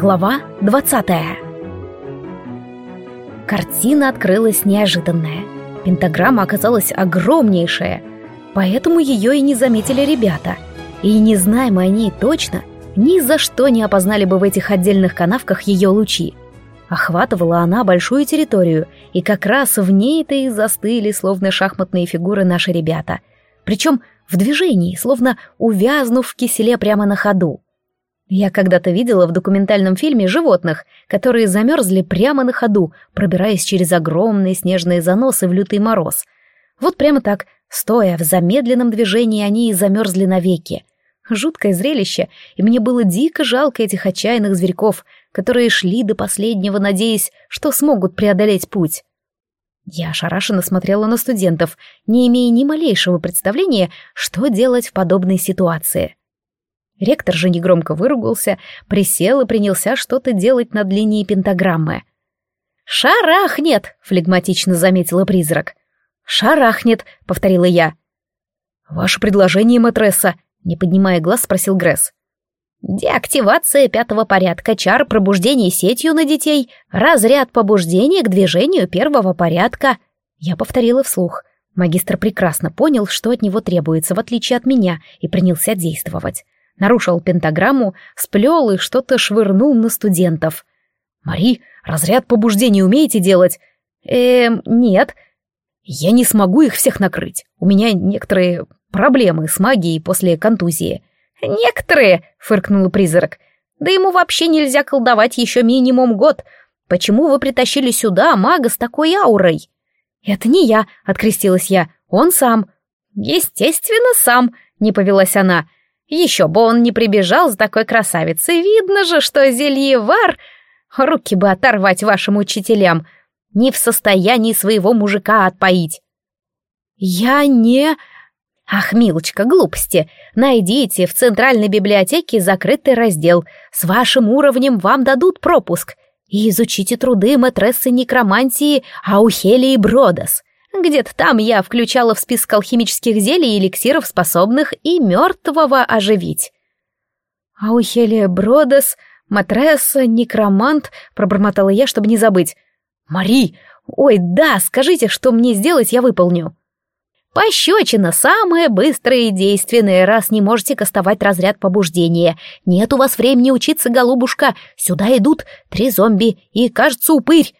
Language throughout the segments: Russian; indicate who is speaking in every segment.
Speaker 1: Глава 20 Картина открылась неожиданная. Пентаграмма оказалась огромнейшая, поэтому ее и не заметили ребята. И не зная мы они точно, ни за что не опознали бы в этих отдельных канавках ее лучи. Охватывала она большую территорию, и как раз в ней-то и застыли, словно шахматные фигуры наши ребята. Причем в движении, словно увязнув в киселе прямо на ходу. Я когда-то видела в документальном фильме животных, которые замерзли прямо на ходу, пробираясь через огромные снежные заносы в лютый мороз. Вот прямо так, стоя в замедленном движении, они и замерзли навеки. Жуткое зрелище, и мне было дико жалко этих отчаянных зверьков, которые шли до последнего, надеясь, что смогут преодолеть путь. Я ошарашенно смотрела на студентов, не имея ни малейшего представления, что делать в подобной ситуации. Ректор же негромко выругался, присел и принялся что-то делать над линией пентаграммы. «Шарахнет!» — флегматично заметила призрак. «Шарахнет!» — повторила я. «Ваше предложение, матресса!» — не поднимая глаз, спросил Гресс. «Деактивация пятого порядка, чар пробуждения сетью на детей, разряд побуждения к движению первого порядка». Я повторила вслух. Магистр прекрасно понял, что от него требуется, в отличие от меня, и принялся действовать нарушил пентаграмму, сплел и что-то швырнул на студентов. «Мари, разряд побуждений умеете делать?» «Эм, нет. Я не смогу их всех накрыть. У меня некоторые проблемы с магией после контузии». «Некоторые», — фыркнул призрак. «Да ему вообще нельзя колдовать еще минимум год. Почему вы притащили сюда мага с такой аурой?» «Это не я», — открестилась я. «Он сам». «Естественно, сам», — не повелась она. Еще бы он не прибежал с такой красавицей. Видно же, что зельевар... Руки бы оторвать вашим учителям. Не в состоянии своего мужика отпоить. Я не... Ах, милочка, глупости. Найдите в центральной библиотеке закрытый раздел. С вашим уровнем вам дадут пропуск. И изучите труды матрессы некромантии Аухелии Бродос. Где-то там я включала в список алхимических зелий и эликсиров, способных и мертвого оживить. А у Хелия Бродес, матресса, некромант, пробормотала я, чтобы не забыть. Мари! Ой, да, скажите, что мне сделать, я выполню. Пощечина самая быстрая и действенная, раз не можете кастовать разряд побуждения. Нет у вас времени учиться, голубушка. Сюда идут три зомби и, кажется, упырь.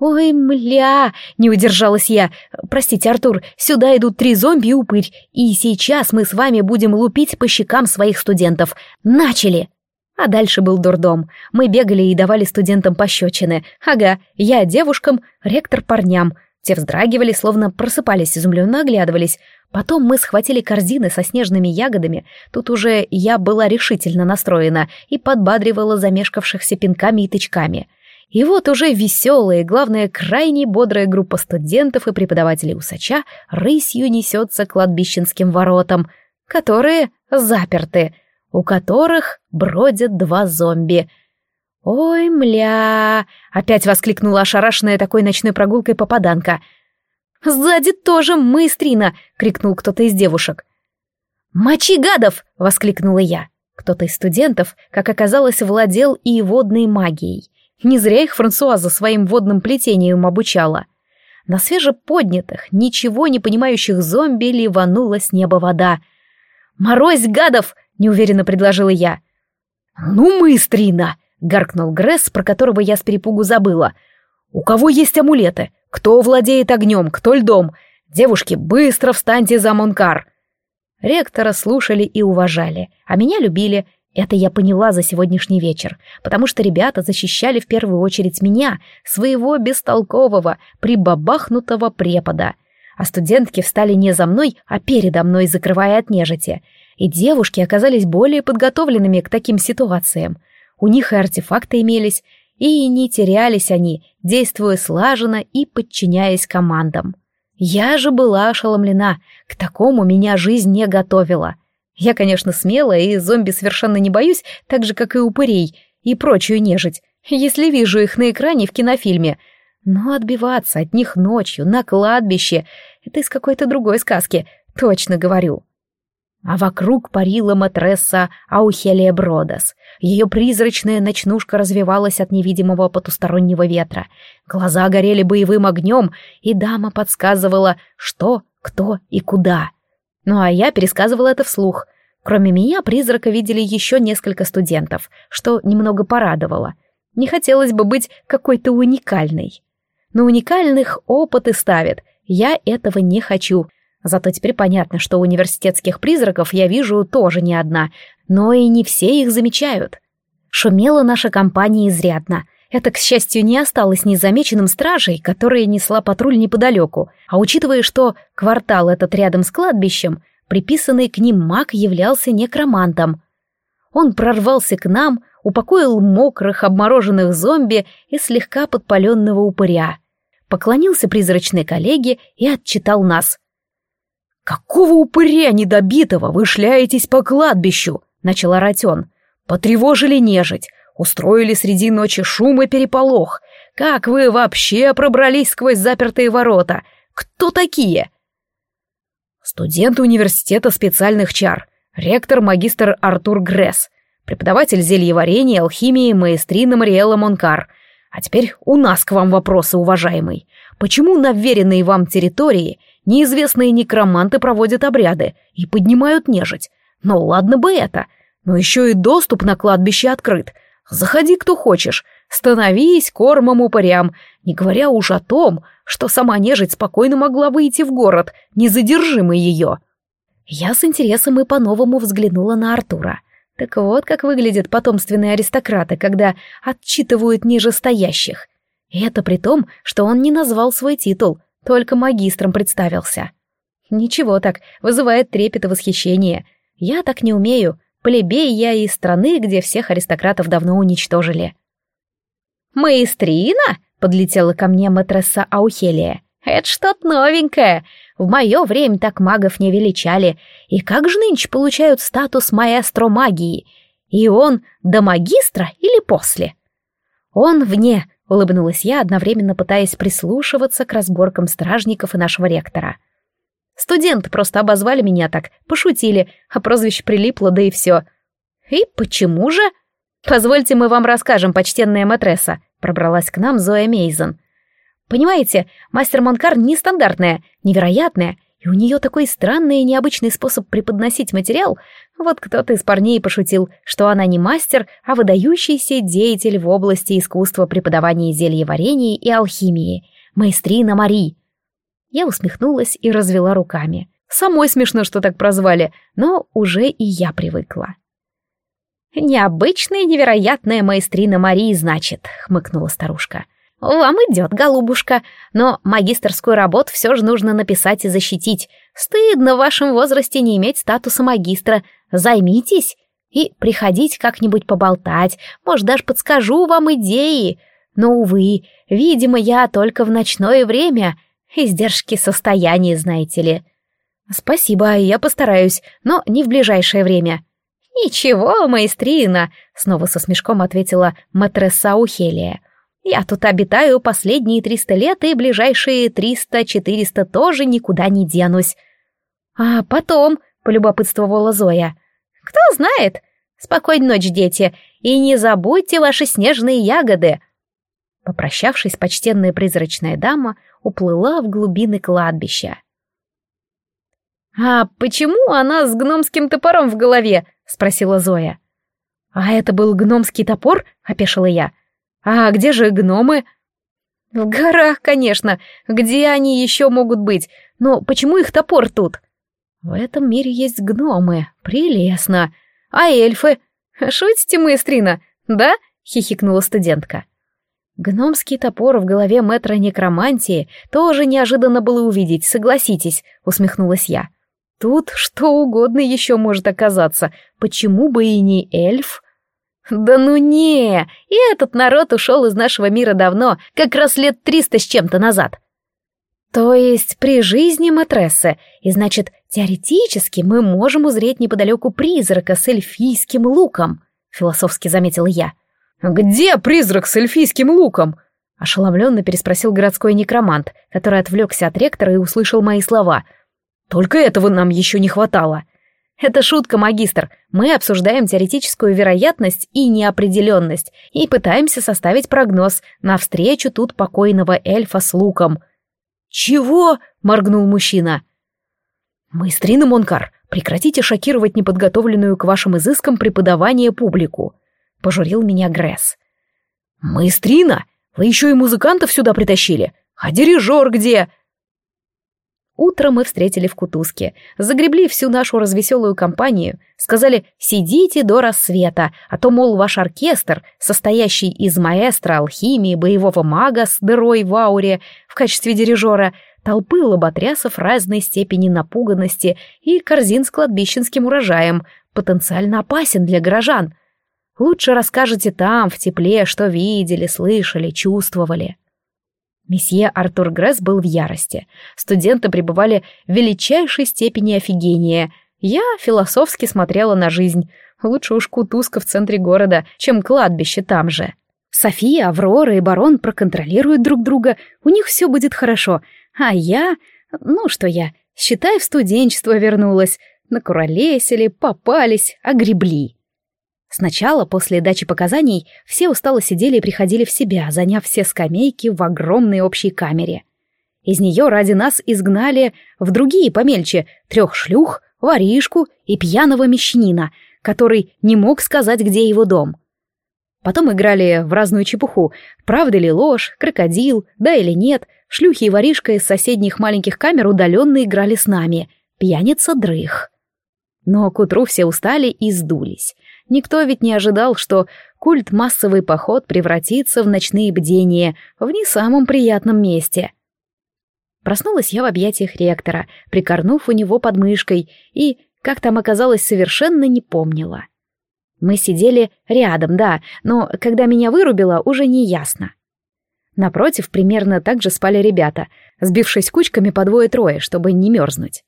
Speaker 1: «Ой, мля!» — не удержалась я. «Простите, Артур, сюда идут три зомби и упырь, и сейчас мы с вами будем лупить по щекам своих студентов. Начали!» А дальше был дурдом. Мы бегали и давали студентам пощечины. Ага, я девушкам, ректор парням. Те вздрагивали, словно просыпались, изумленно оглядывались. Потом мы схватили корзины со снежными ягодами. Тут уже я была решительно настроена и подбадривала замешкавшихся пинками и тычками — и вот уже веселая, главное, крайне бодрая группа студентов и преподавателей усача рысью несется к кладбищенским воротам, которые заперты, у которых бродят два зомби. «Ой, мля!» — опять воскликнула ошарашенная такой ночной прогулкой попаданка. «Сзади тоже мыстрина!» — крикнул кто-то из девушек. «Мочи гадов!» — воскликнула я. Кто-то из студентов, как оказалось, владел и водной магией — не зря их Франсуаза своим водным плетением обучала. На свежеподнятых, ничего не понимающих зомби ливанула с неба вода. «Морозь, гадов!» — неуверенно предложила я. «Ну мы, Стрина!» — гаркнул Гресс, про которого я с перепугу забыла. «У кого есть амулеты? Кто владеет огнем, кто льдом? Девушки, быстро встаньте за Монкар!» Ректора слушали и уважали, а меня любили — это я поняла за сегодняшний вечер, потому что ребята защищали в первую очередь меня, своего бестолкового, прибабахнутого препода. А студентки встали не за мной, а передо мной, закрывая от нежити. И девушки оказались более подготовленными к таким ситуациям. У них и артефакты имелись, и не терялись они, действуя слаженно и подчиняясь командам. Я же была ошеломлена, к такому меня жизнь не готовила — я, конечно, смелая и зомби совершенно не боюсь, так же, как и упырей и прочую нежить, если вижу их на экране в кинофильме. Но отбиваться от них ночью на кладбище — это из какой-то другой сказки, точно говорю. А вокруг парила матресса Аухелия Бродос. Ее призрачная ночнушка развивалась от невидимого потустороннего ветра. Глаза горели боевым огнем, и дама подсказывала, что, кто и куда. Ну а я пересказывала это вслух. Кроме меня, призрака видели еще несколько студентов, что немного порадовало. Не хотелось бы быть какой-то уникальной. На уникальных опыты ставят. Я этого не хочу. Зато теперь понятно, что университетских призраков я вижу тоже не одна, но и не все их замечают. Шумела наша компания изрядно. Это, к счастью, не осталось незамеченным стражей, которая несла патруль неподалеку, а учитывая, что квартал этот рядом с кладбищем, приписанный к ним маг являлся некромантом. Он прорвался к нам, упокоил мокрых, обмороженных зомби и слегка подпаленного упыря. Поклонился призрачной коллеге и отчитал нас. «Какого упыря недобитого вы шляетесь по кладбищу?» — начал орать он. «Потревожили нежить, устроили среди ночи шум и переполох. Как вы вообще пробрались сквозь запертые ворота? Кто такие?» «Студенты университета специальных чар, ректор-магистр Артур Гресс, преподаватель зельеварения, алхимии, маэстрина Мариэлла Монкар. А теперь у нас к вам вопросы, уважаемый. Почему на веренной вам территории Неизвестные некроманты проводят обряды и поднимают нежить. Но ладно бы это. Но еще и доступ на кладбище открыт. Заходи, кто хочешь. Становись кормом упырям, не говоря уж о том, что сама нежить спокойно могла выйти в город, не задержи мы ее. Я с интересом и по-новому взглянула на Артура. Так вот, как выглядят потомственные аристократы, когда отчитывают ниже стоящих. И это при том, что он не назвал свой титул, только магистром представился. Ничего так, вызывает трепет и восхищение. Я так не умею. Плебей я из страны, где всех аристократов давно уничтожили. «Маэстрина?» — подлетела ко мне матресса Аухелия. «Это что-то новенькое. В мое время так магов не величали. И как же нынче получают статус маэстро магии? И он до магистра или после?» «Он вне — улыбнулась я, одновременно пытаясь прислушиваться к разборкам стражников и нашего ректора. «Студенты просто обозвали меня так, пошутили, а прозвище прилипло, да и все». «И почему же?» «Позвольте, мы вам расскажем, почтенная матресса», — пробралась к нам Зоя Мейзен. «Понимаете, мастер Монкар нестандартная, невероятная, и у нее такой странный и необычный способ преподносить материал. Вот кто-то из парней пошутил, что она не мастер, а выдающийся деятель в области искусства преподавания зельеварения и алхимии. Маэстрина Мари. Я усмехнулась и развела руками. Самой смешно, что так прозвали, но уже и я привыкла. «Необычная невероятная маэстрина Марии, значит», — хмыкнула старушка. — «Вам идет, голубушка, но магистрскую работу все же нужно написать и защитить. Стыдно в вашем возрасте не иметь статуса магистра. Займитесь и приходите как-нибудь поболтать, может, даже подскажу вам идеи. Но, увы, видимо, я только в ночное время. Издержки состояния, знаете ли». «Спасибо, я постараюсь, но не в ближайшее время». «Ничего, маэстрина», — снова со смешком ответила матресса Ухелия. Я тут обитаю последние триста лет, и ближайшие триста-четыреста тоже никуда не денусь. А потом, — полюбопытствовала Зоя, — кто знает. Спокойной ночи, дети, и не забудьте ваши снежные ягоды. Попрощавшись, почтенная призрачная дама уплыла в глубины кладбища. «А почему она с гномским топором в голове?» — спросила Зоя. «А это был гномский топор?» — опешила я. А где же гномы? В горах, конечно. Где они еще могут быть? Но почему их топор тут? В этом мире есть гномы. Прелестно. А эльфы? Шутите, маэстрина? Да? Хихикнула студентка. Гномский топор в голове мэтра некромантии тоже неожиданно было увидеть, согласитесь, усмехнулась я. Тут что угодно еще может оказаться. Почему бы и не эльф? «Да ну не! И этот народ ушел из нашего мира давно, как раз лет триста с чем-то назад». «То есть при жизни матрессы, и значит, теоретически мы можем узреть неподалеку призрака с эльфийским луком», — философски заметил я. «Где призрак с эльфийским луком?» — ошеломленно переспросил городской некромант, который отвлекся от ректора и услышал мои слова. «Только этого нам еще не хватало». Это шутка, магистр. Мы обсуждаем теоретическую вероятность и неопределенность и пытаемся составить прогноз на встречу тут покойного эльфа с луком. «Чего?» — моргнул мужчина. «Маэстрина Монкар, прекратите шокировать неподготовленную к вашим изыскам преподавание публику», — пожурил меня Гресс. «Маэстрина? Вы еще и музыкантов сюда притащили? А дирижер где?» Утро мы встретили в Кутузке, загребли всю нашу развеселую компанию, сказали «сидите до рассвета», а то, мол, ваш оркестр, состоящий из маэстро, алхимии, боевого мага с дырой в ауре в качестве дирижера, толпы лоботрясов разной степени напуганности и корзин с кладбищенским урожаем, потенциально опасен для горожан. Лучше расскажете там, в тепле, что видели, слышали, чувствовали. Месье Артур Гресс был в ярости. Студенты пребывали в величайшей степени офигения. Я философски смотрела на жизнь. Лучше уж кутузка в центре города, чем кладбище там же. София, Аврора и барон проконтролируют друг друга, у них все будет хорошо. А я... Ну что я, считай, в студенчество вернулась. Накуролесили, попались, огребли. Сначала, после дачи показаний, все устало сидели и приходили в себя, заняв все скамейки в огромной общей камере. Из нее ради нас изгнали в другие помельче трех шлюх, воришку и пьяного мещанина, который не мог сказать, где его дом. Потом играли в разную чепуху, правда ли ложь, крокодил, да или нет, шлюхи и воришка из соседних маленьких камер удаленно играли с нами, пьяница дрых. Но к утру все устали и сдулись. Никто ведь не ожидал, что культ массовый поход превратится в ночные бдения в не самом приятном месте. Проснулась я в объятиях ректора, прикорнув у него под мышкой, и, как там оказалось, совершенно не помнила. Мы сидели рядом, да, но когда меня вырубило, уже не ясно. Напротив, примерно так же спали ребята, сбившись кучками по двое-трое, чтобы не мерзнуть.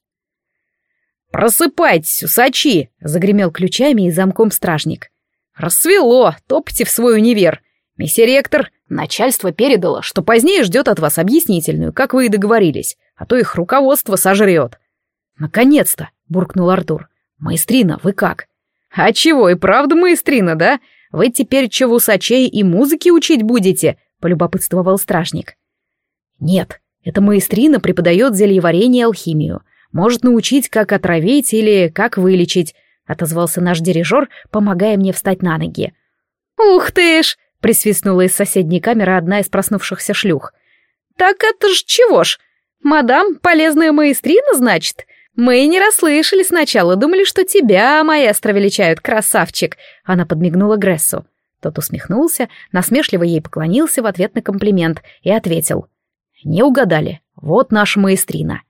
Speaker 1: «Просыпайтесь, усачи!» — загремел ключами и замком стражник. «Рассвело! Топайте в свой универ! Месье ректор, начальство передало, что позднее ждет от вас объяснительную, как вы и договорились, а то их руководство сожрет». «Наконец-то!» — буркнул Артур. «Маэстрина, вы как?» «А чего, и правда маэстрина, да? Вы теперь чего усачей и музыки учить будете?» — полюбопытствовал стражник. «Нет, эта маэстрина преподает зельеварение и алхимию. Может научить, как отравить или как вылечить», — отозвался наш дирижер, помогая мне встать на ноги. «Ух ты ж!» — присвистнула из соседней камеры одна из проснувшихся шлюх. «Так это ж чего ж? Мадам, полезная маэстрина, значит? Мы не расслышали сначала, думали, что тебя, маэстро, величают, красавчик!» Она подмигнула Грессу. Тот усмехнулся, насмешливо ей поклонился в ответ на комплимент и ответил. «Не угадали. Вот наша маэстрина.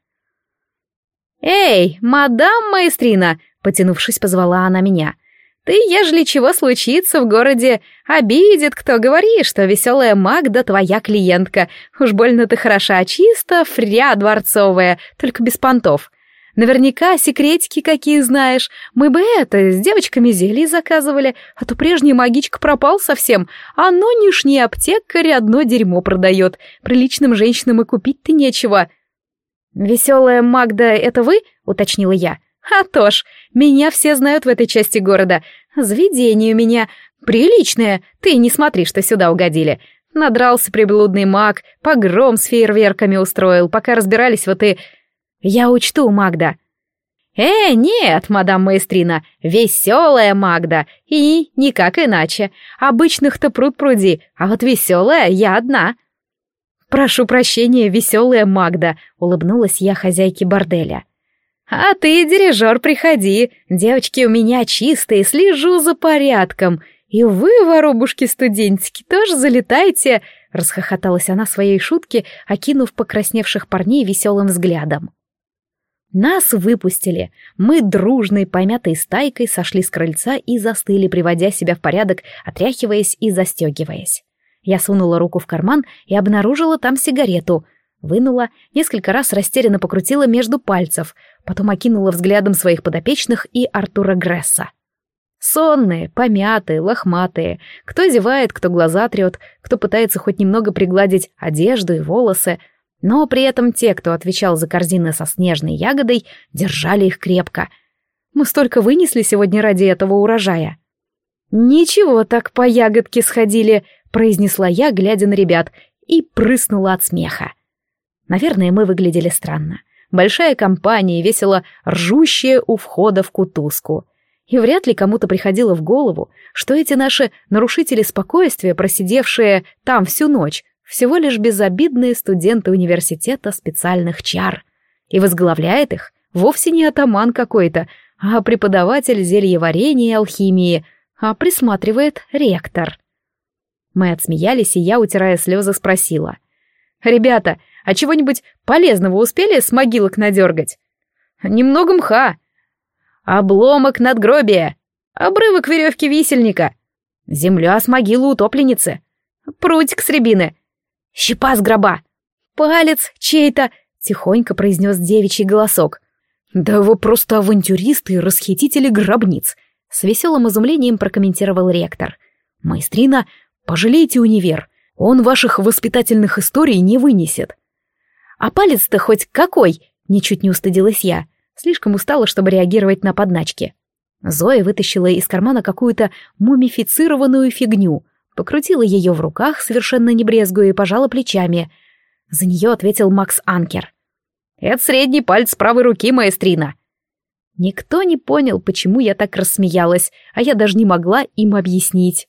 Speaker 1: «Эй, мадам Маэстрина!» — потянувшись, позвала она меня. «Ты, ежели чего случится в городе, обидит кто, говори, что веселая Магда твоя клиентка. Уж больно ты хороша, чисто фря дворцовая, только без понтов. Наверняка секретики какие знаешь. Мы бы это, с девочками зелье заказывали, а то прежний магичка пропал совсем, а нынешний аптекарь одно дерьмо продает. Приличным женщинам и купить-то нечего». «Веселая Магда — это вы?» — уточнила я. «А то ж, меня все знают в этой части города. Заведение у меня приличное. Ты не смотри, что сюда угодили. Надрался приблудный маг, погром с фейерверками устроил, пока разбирались вот и... Я учту, Магда». «Э, нет, мадам Маэстрина, веселая Магда, и никак иначе. Обычных-то пруд пруди, а вот веселая я одна». «Прошу прощения, веселая Магда», — улыбнулась я хозяйке борделя. «А ты, дирижер, приходи. Девочки у меня чистые, слежу за порядком. И вы, воробушки-студентики, тоже залетайте!» — расхохоталась она своей шутки, окинув покрасневших парней веселым взглядом. Нас выпустили. Мы дружной, помятой стайкой сошли с крыльца и застыли, приводя себя в порядок, отряхиваясь и застегиваясь. Я сунула руку в карман и обнаружила там сигарету. Вынула, несколько раз растерянно покрутила между пальцев, потом окинула взглядом своих подопечных и Артура Гресса. Сонные, помятые, лохматые, кто зевает, кто глаза трет, кто пытается хоть немного пригладить одежду и волосы, но при этом те, кто отвечал за корзины со снежной ягодой, держали их крепко. Мы столько вынесли сегодня ради этого урожая». «Ничего так по ягодке сходили», — произнесла я, глядя на ребят, и прыснула от смеха. Наверное, мы выглядели странно. Большая компания, весело ржущая у входа в кутузку. И вряд ли кому-то приходило в голову, что эти наши нарушители спокойствия, просидевшие там всю ночь, всего лишь безобидные студенты университета специальных чар. И возглавляет их вовсе не атаман какой-то, а преподаватель зельеварения и алхимии, а присматривает ректор. Мы отсмеялись, и я, утирая слезы, спросила. «Ребята, а чего-нибудь полезного успели с могилок надергать?» «Немного мха», обломок надгробия, обрывок веревки висельника, земля с могилы утопленницы, прутик с рябины, щепа с гроба, палец чей-то, тихонько произнес девичий голосок. Да вы просто авантюристы и расхитители гробниц, с веселым изумлением прокомментировал ректор. Майстрина, пожалейте универ, он ваших воспитательных историй не вынесет. А палец-то хоть какой, ничуть не устыдилась я. Слишком устала, чтобы реагировать на подначки. Зоя вытащила из кармана какую-то мумифицированную фигню, покрутила ее в руках, совершенно не брезгуя, и пожала плечами. За нее ответил Макс Анкер. «Это средний палец правой руки, маэстрина». Никто не понял, почему я так рассмеялась, а я даже не могла им объяснить.